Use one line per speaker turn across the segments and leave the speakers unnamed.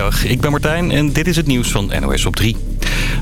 Goedemiddag, ik ben Martijn en dit is het nieuws van NOS op 3.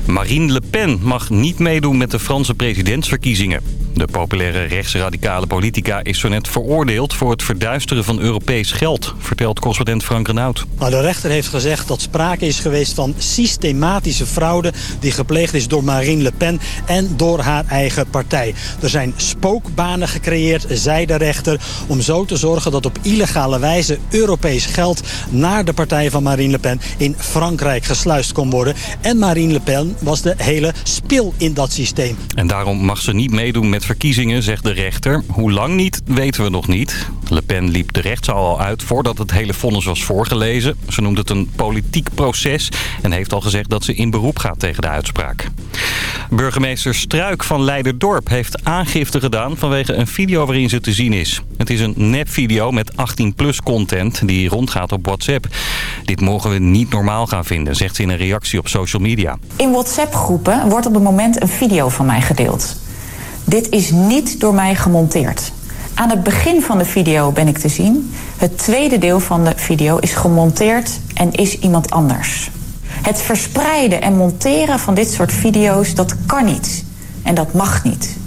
Marine Le Pen mag niet meedoen met de Franse presidentsverkiezingen. De populaire rechtsradicale politica is zo net veroordeeld voor het verduisteren van Europees geld, vertelt correspondent Frank Renaud.
Nou, de rechter heeft gezegd dat sprake is geweest van systematische fraude die gepleegd is door Marine Le Pen en door haar eigen partij. Er zijn spookbanen gecreëerd, zei de rechter, om zo te zorgen dat op illegale wijze Europees geld naar de partij van Marine Le Pen in Frankrijk gesluist kon worden. En Marine Le Pen was de hele spil in dat systeem.
En daarom mag ze niet meedoen met verkiezingen, zegt de rechter. Hoe lang niet, weten we nog niet. Le Pen liep de rechtszaal al uit voordat het hele vonnis was voorgelezen. Ze noemt het een politiek proces en heeft al gezegd dat ze in beroep gaat tegen de uitspraak. Burgemeester Struik van Leiderdorp heeft aangifte gedaan vanwege een video waarin ze te zien is. Het is een nepvideo met 18-plus content die rondgaat op WhatsApp. Dit mogen we niet normaal gaan vinden, zegt ze in een reactie op social media.
In WhatsApp-groepen wordt op het moment een video van mij gedeeld. Dit is niet door mij gemonteerd. Aan het begin van de video ben ik te zien. Het tweede deel van de video is gemonteerd en is iemand anders. Het verspreiden en monteren van dit soort video's, dat kan niet. En dat mag niet.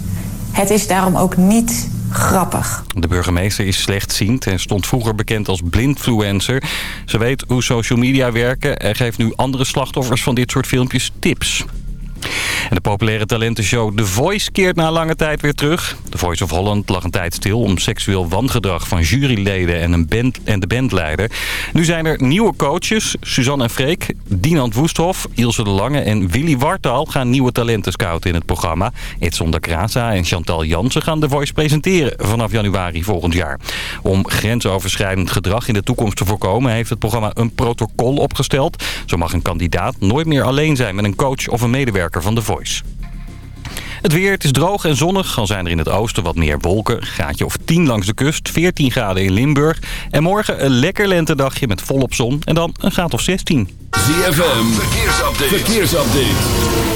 Het is daarom ook niet grappig.
De burgemeester is slechtziend en stond vroeger bekend als blindfluencer. Ze weet hoe social media werken en geeft nu andere slachtoffers van dit soort filmpjes tips. En de populaire talentenshow The Voice keert na lange tijd weer terug. The Voice of Holland lag een tijd stil om seksueel wangedrag van juryleden en, een band, en de bandleider. Nu zijn er nieuwe coaches. Suzanne en Freek, Dinant Woesthof, Ilse de Lange en Willy Wartaal gaan nieuwe talenten scouten in het programma. Edson da Krasa en Chantal Jansen gaan The Voice presenteren vanaf januari volgend jaar. Om grensoverschrijdend gedrag in de toekomst te voorkomen heeft het programma een protocol opgesteld. Zo mag een kandidaat nooit meer alleen zijn met een coach of een medewerker van The Voice. Het weer, het is droog en zonnig. Al zijn er in het oosten wat meer wolken. Graadje of 10 langs de kust, 14 graden in Limburg. En morgen een lekker lentedagje met volop zon. En dan een graad of 16.
ZFM, verkeersupdate. verkeersupdate.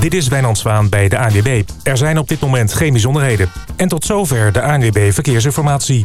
Dit is Wijnand Zwaan bij de ANWB. Er zijn op dit moment geen bijzonderheden. En tot zover de ANWB Verkeersinformatie.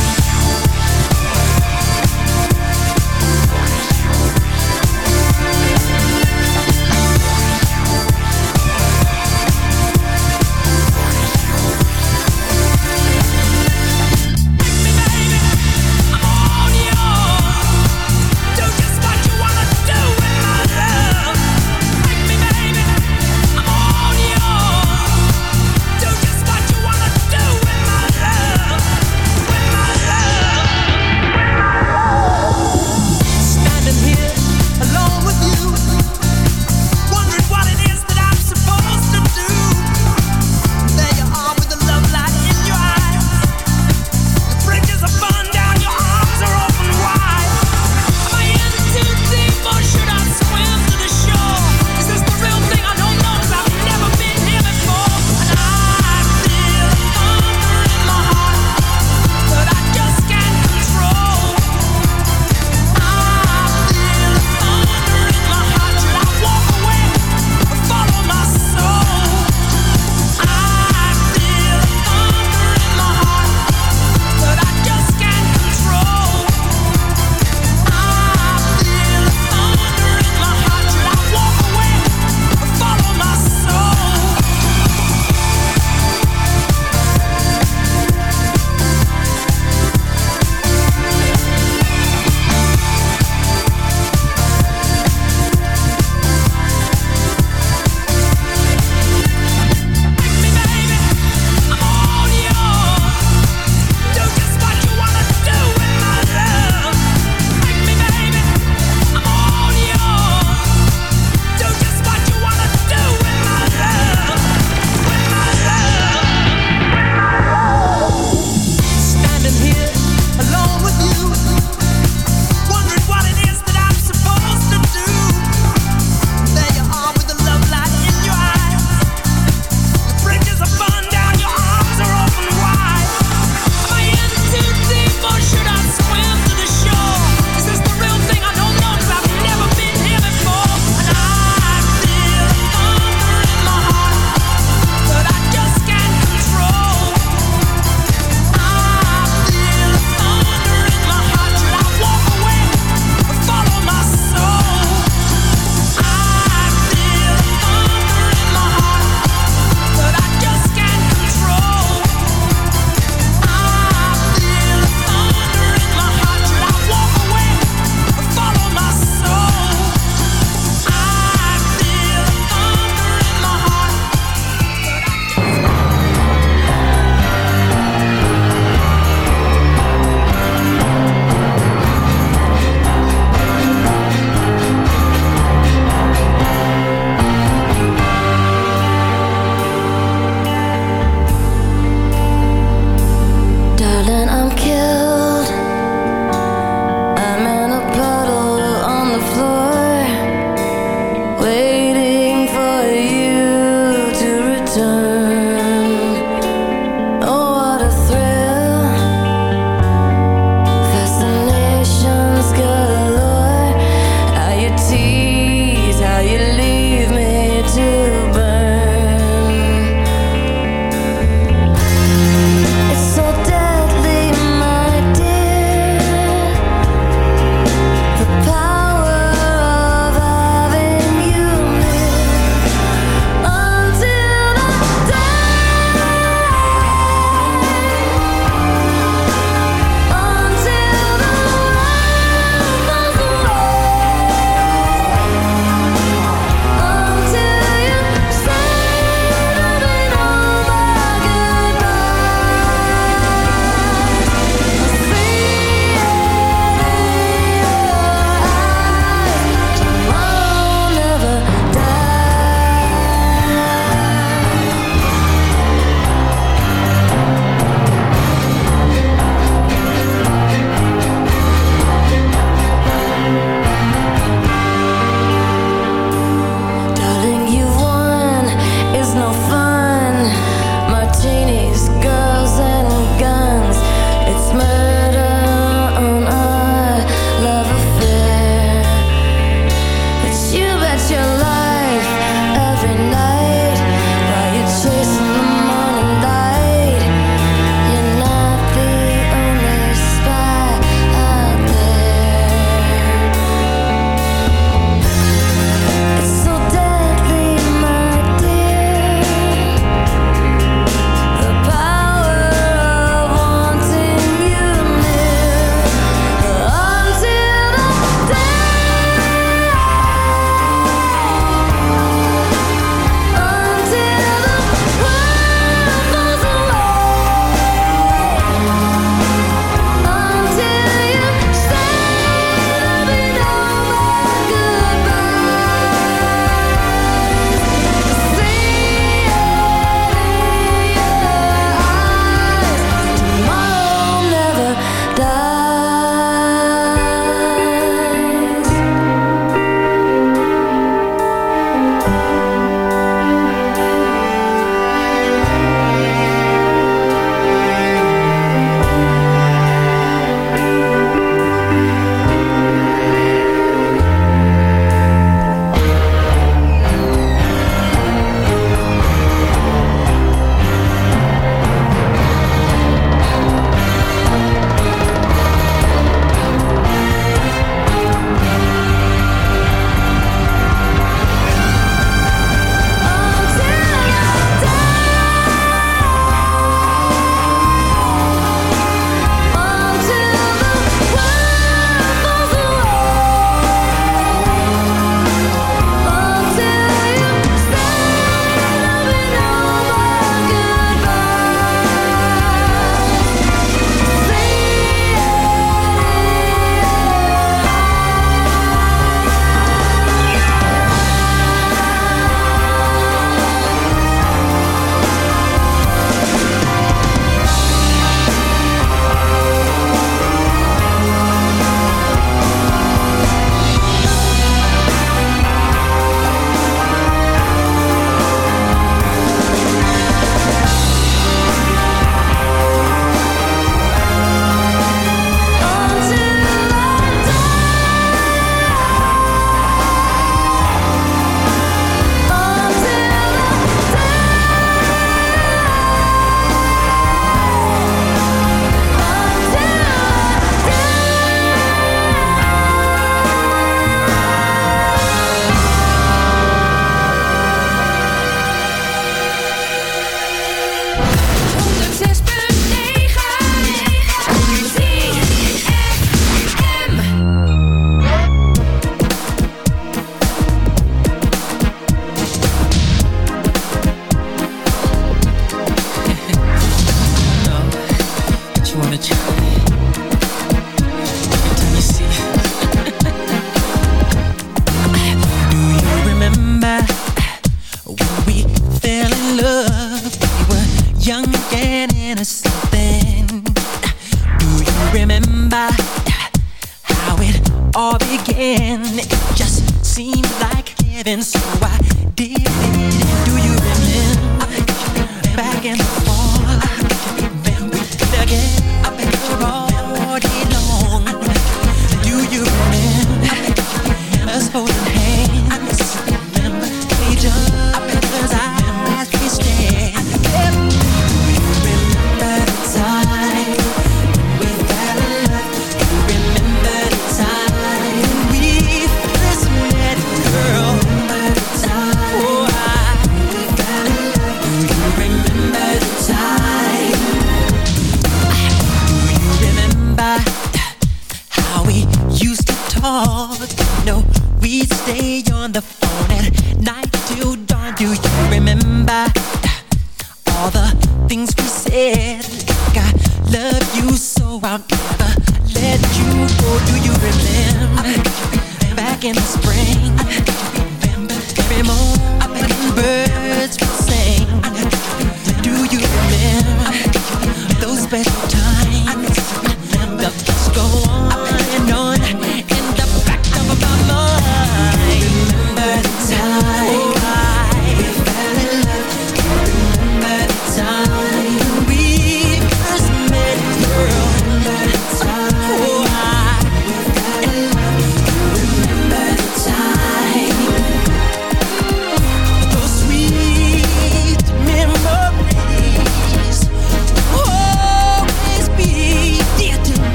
driving.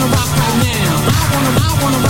wanna rock right now. I wanna, I wanna rock.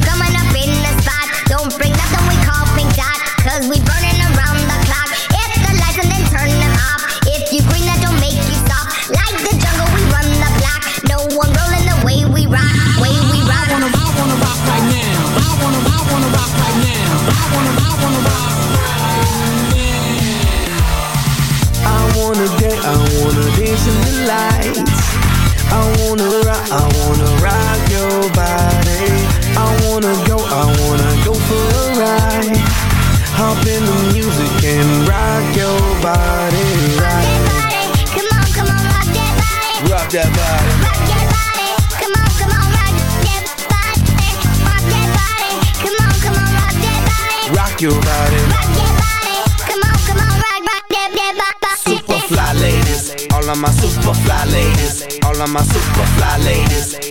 your body. Rock
that body. Come on, come on, rock, rock that, that body.
Super fly ladies, all of my super fly ladies, all of my super fly ladies,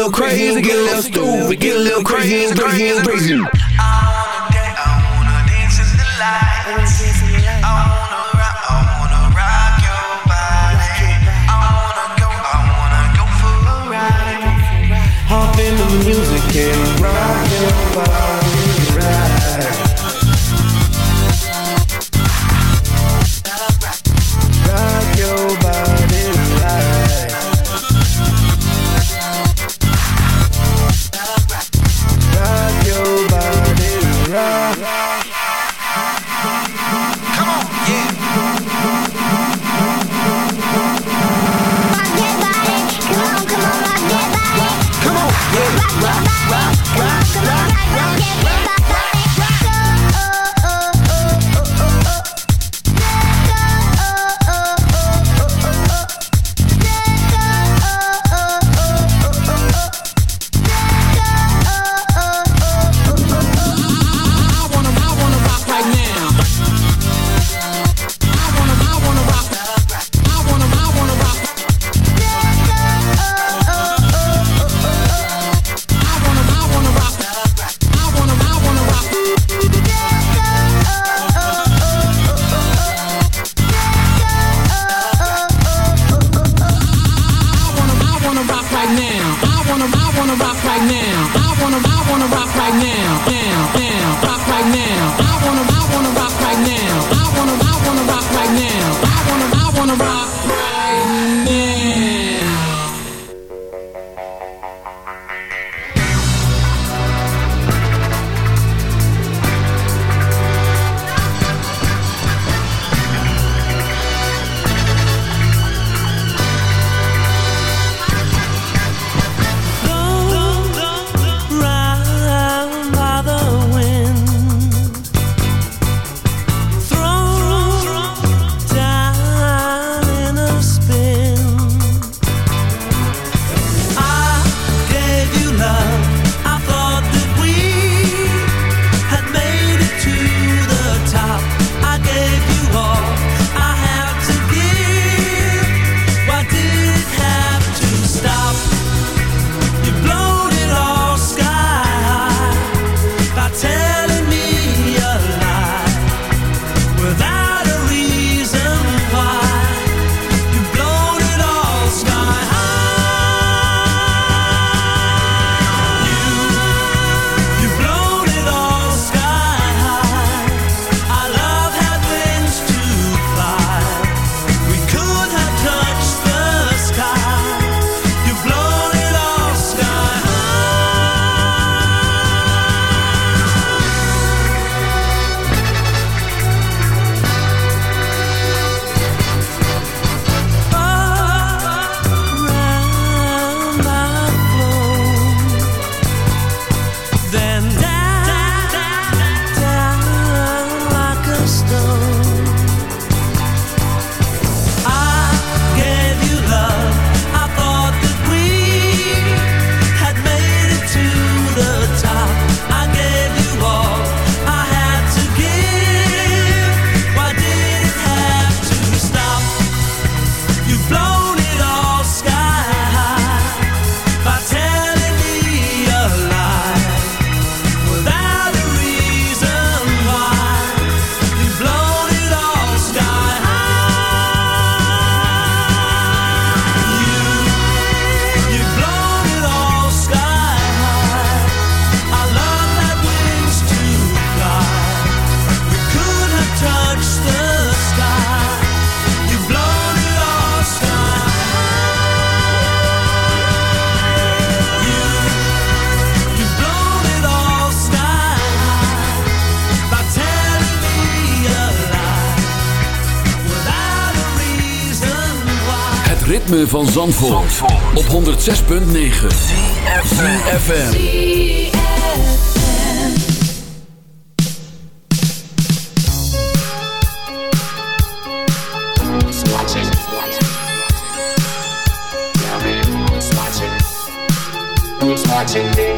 little crazy, get a little stupid, get a little crazy, crazy, crazy. Hop
van Zandvoort, op 106.9 CFFM
Who's watching?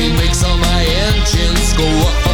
it
makes all my engines go up.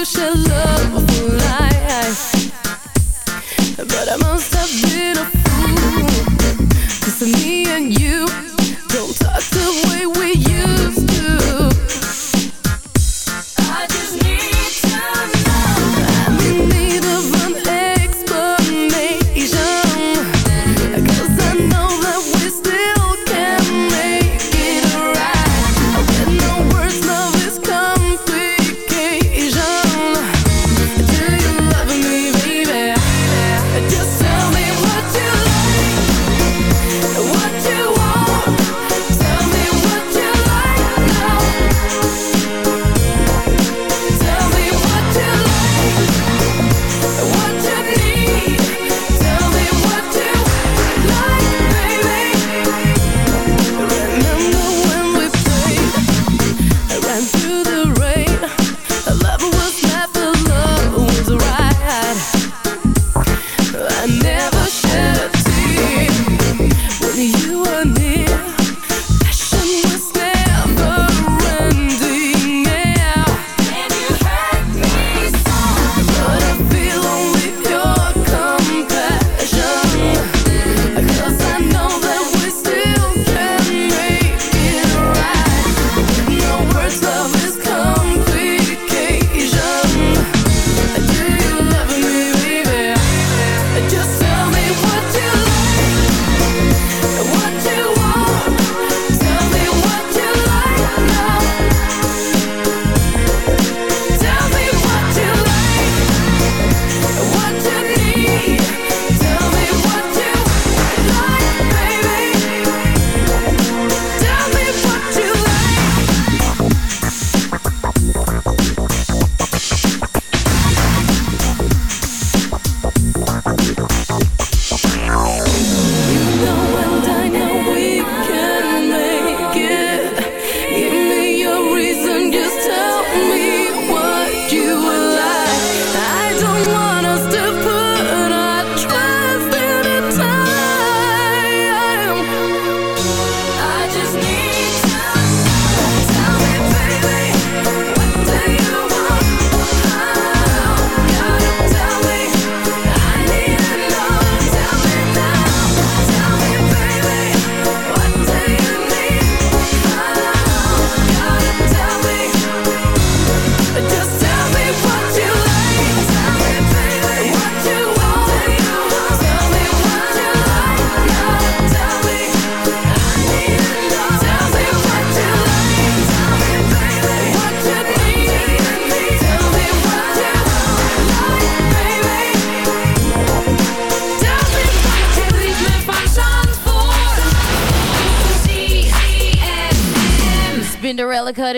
you should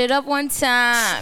it
up one time.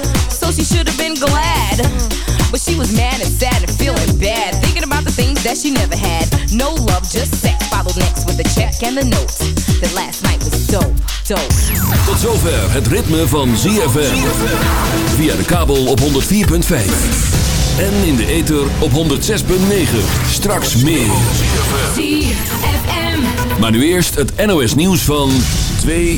should have been glad. But she was mad and sad and feeling bad, thinking about the things that she never had. No love, just sex. Followed next with the check and the note. That last night was dope, dope.
Tot zover het ritme van ZFM. Via de kabel op 104.5. En in de ether op 106.9. Straks meer. Maar nu eerst het NOS nieuws van 2